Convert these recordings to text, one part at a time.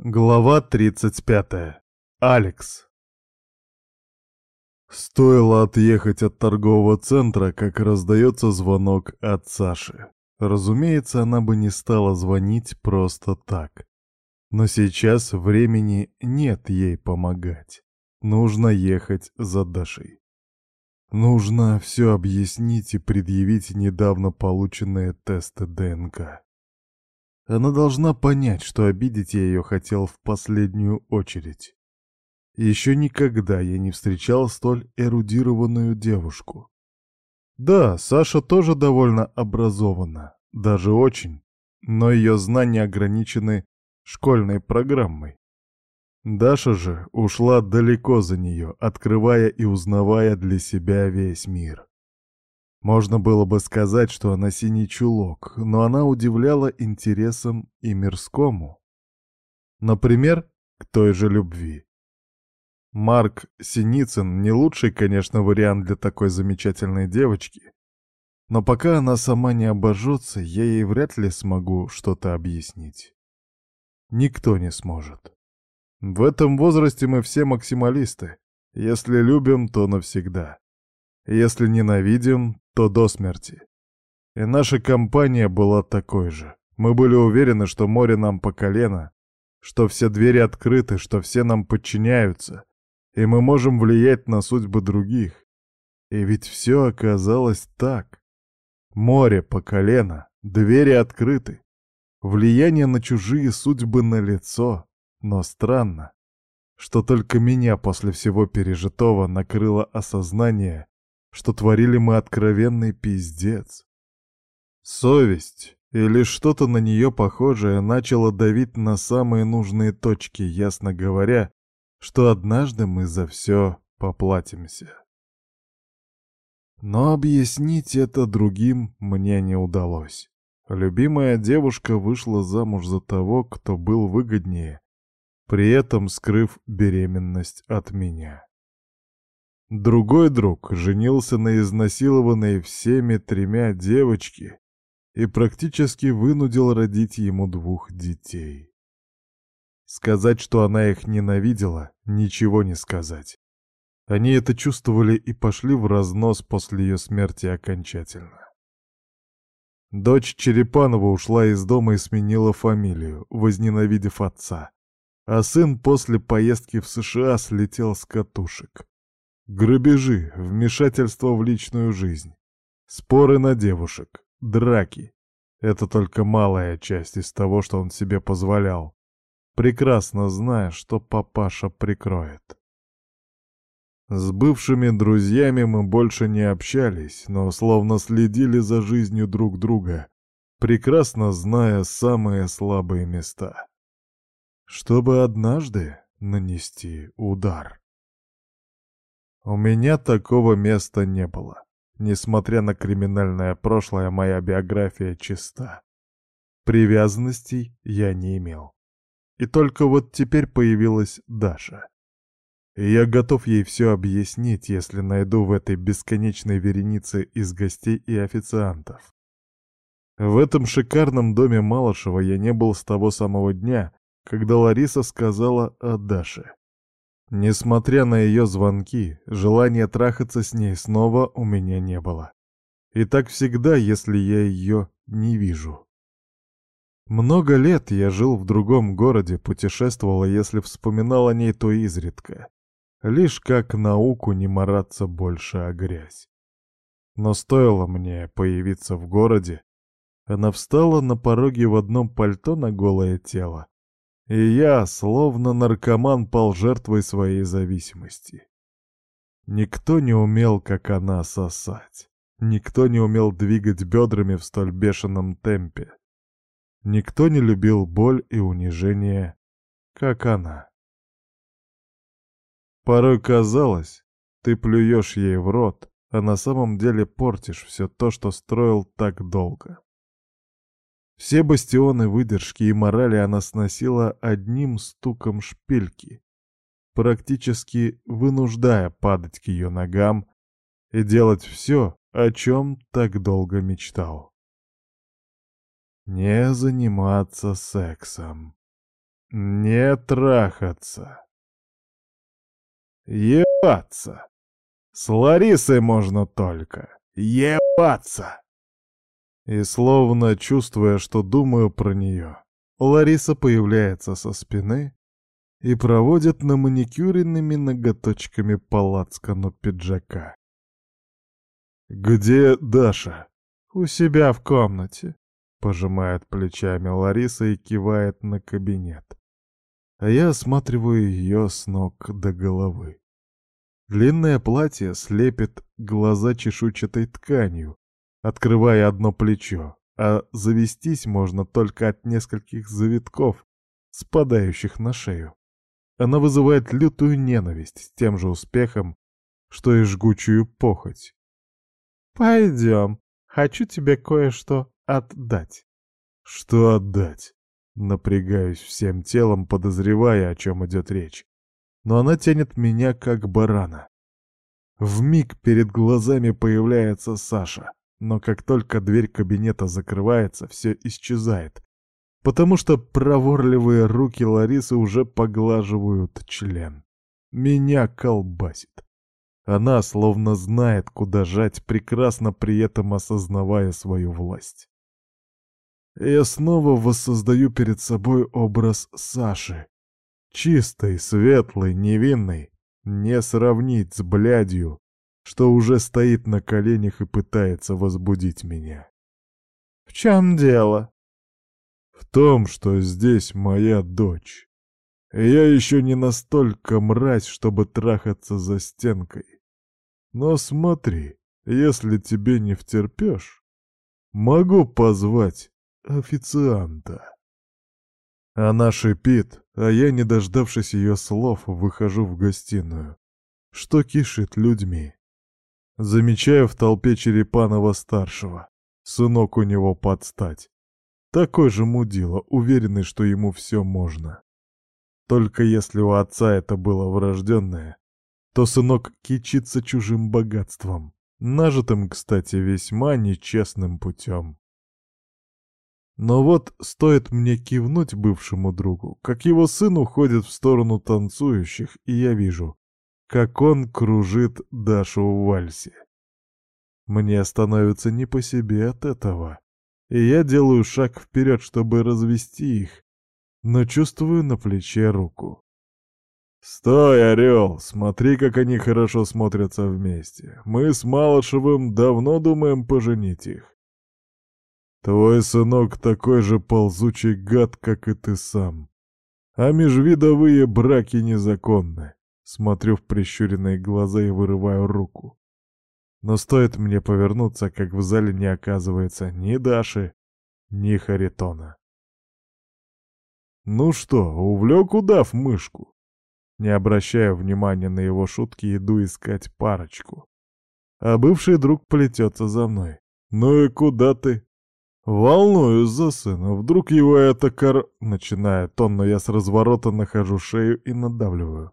Глава 35. Алекс. Стоило отъехать от торгового центра, как раздается звонок от Саши. Разумеется, она бы не стала звонить просто так. Но сейчас времени нет ей помогать. Нужно ехать за Дашей. Нужно все объяснить и предъявить недавно полученные тесты ДНК. Она должна понять, что обидеть я ее хотел в последнюю очередь. Еще никогда я не встречал столь эрудированную девушку. Да, Саша тоже довольно образована, даже очень, но ее знания ограничены школьной программой. Даша же ушла далеко за нее, открывая и узнавая для себя весь мир. Можно было бы сказать, что она синий чулок, но она удивляла интересом и мирскому. Например, к той же любви. Марк Синицын не лучший, конечно, вариант для такой замечательной девочки. Но пока она сама не обожжется, я ей вряд ли смогу что-то объяснить. Никто не сможет. В этом возрасте мы все максималисты. Если любим, то навсегда. Если ненавидим, то до смерти. И наша компания была такой же. Мы были уверены, что море нам по колено, что все двери открыты, что все нам подчиняются, и мы можем влиять на судьбы других. И ведь все оказалось так. Море по колено, двери открыты, влияние на чужие судьбы налицо. но странно, что только меня после всего пережитого накрыло осознание, что творили мы откровенный пиздец. Совесть или что-то на нее похожее начало давить на самые нужные точки, ясно говоря, что однажды мы за все поплатимся. Но объяснить это другим мне не удалось. Любимая девушка вышла замуж за того, кто был выгоднее, при этом скрыв беременность от меня. Другой друг женился на изнасилованной всеми тремя девочке и практически вынудил родить ему двух детей. Сказать, что она их ненавидела, ничего не сказать. Они это чувствовали и пошли в разнос после ее смерти окончательно. Дочь Черепанова ушла из дома и сменила фамилию, возненавидев отца. А сын после поездки в США слетел с катушек. Грабежи, вмешательство в личную жизнь, споры на девушек, драки. Это только малая часть из того, что он себе позволял, прекрасно зная, что папаша прикроет. С бывшими друзьями мы больше не общались, но словно следили за жизнью друг друга, прекрасно зная самые слабые места. Чтобы однажды нанести удар. У меня такого места не было. Несмотря на криминальное прошлое, моя биография чиста. Привязанностей я не имел. И только вот теперь появилась Даша. И я готов ей все объяснить, если найду в этой бесконечной веренице из гостей и официантов. В этом шикарном доме Малышева я не был с того самого дня, когда Лариса сказала о Даше. Несмотря на ее звонки, желания трахаться с ней снова у меня не было. И так всегда, если я ее не вижу. Много лет я жил в другом городе, путешествовал, и если вспоминал о ней, то изредка. Лишь как науку не мараться больше о грязь. Но стоило мне появиться в городе, она встала на пороге в одном пальто на голое тело, и я, словно наркоман, пал жертвой своей зависимости. Никто не умел, как она, сосать. Никто не умел двигать бедрами в столь бешеном темпе. Никто не любил боль и унижение, как она. Порой казалось, ты плюешь ей в рот, а на самом деле портишь все то, что строил так долго. Все бастионы выдержки и морали она сносила одним стуком шпильки, практически вынуждая падать к ее ногам и делать все, о чем так долго мечтал. Не заниматься сексом. Не трахаться. Ебаться. С Ларисой можно только. Ебаться и, словно чувствуя, что думаю про нее, Лариса появляется со спины и проводит на маникюренными ноготочками по пиджака. «Где Даша?» «У себя в комнате», — пожимает плечами Лариса и кивает на кабинет. А я осматриваю ее с ног до головы. Длинное платье слепит глаза чешуйчатой тканью, открывая одно плечо, а завестись можно только от нескольких завитков, спадающих на шею. Она вызывает лютую ненависть с тем же успехом, что и жгучую похоть. «Пойдем, хочу тебе кое-что отдать». «Что отдать?» Напрягаюсь всем телом, подозревая, о чем идет речь. Но она тянет меня, как барана. В миг перед глазами появляется Саша. Но как только дверь кабинета закрывается, все исчезает, потому что проворливые руки Ларисы уже поглаживают член. Меня колбасит. Она словно знает, куда жать, прекрасно при этом осознавая свою власть. Я снова воссоздаю перед собой образ Саши. Чистый, светлый, невинный. Не сравнить с блядью, что уже стоит на коленях и пытается возбудить меня. «В чем дело?» «В том, что здесь моя дочь. Я еще не настолько мразь, чтобы трахаться за стенкой. Но смотри, если тебе не втерпешь, могу позвать официанта». Она шипит, а я, не дождавшись ее слов, выхожу в гостиную, что кишит людьми. Замечаю в толпе Черепанова-старшего. Сынок у него подстать. Такой же мудила, уверенный, что ему все можно. Только если у отца это было врожденное, то сынок кичится чужим богатством, нажитым, кстати, весьма нечестным путем. Но вот стоит мне кивнуть бывшему другу, как его сын уходит в сторону танцующих, и я вижу, как он кружит Дашу в вальсе. Мне становится не по себе от этого, и я делаю шаг вперед, чтобы развести их, но чувствую на плече руку. «Стой, Орел! Смотри, как они хорошо смотрятся вместе. Мы с Малышевым давно думаем поженить их. Твой сынок такой же ползучий гад, как и ты сам. А межвидовые браки незаконны смотрю в прищуренные глаза и вырываю руку. Но стоит мне повернуться, как в зале не оказывается ни Даши, ни Харитона. «Ну что, увлек удав мышку?» Не обращая внимания на его шутки, иду искать парочку. А бывший друг плетется за мной. «Ну и куда ты?» Волнуюсь за сына, вдруг его это кор... Начинает он, но я с разворота нахожу шею и надавливаю.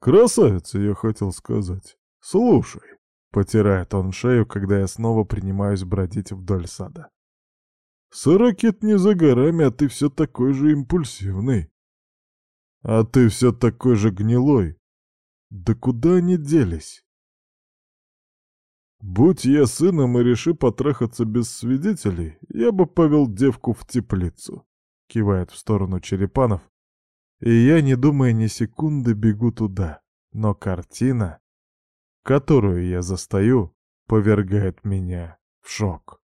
«Красавица, я хотел сказать. Слушай», — потирает он шею, когда я снова принимаюсь бродить вдоль сада. Сорокет не за горами, а ты все такой же импульсивный. А ты все такой же гнилой. Да куда они делись?» «Будь я сыном и реши потрахаться без свидетелей, я бы повел девку в теплицу», — кивает в сторону Черепанов, и я, не думая ни секунды, бегу туда. Но картина, которую я застаю, повергает меня в шок.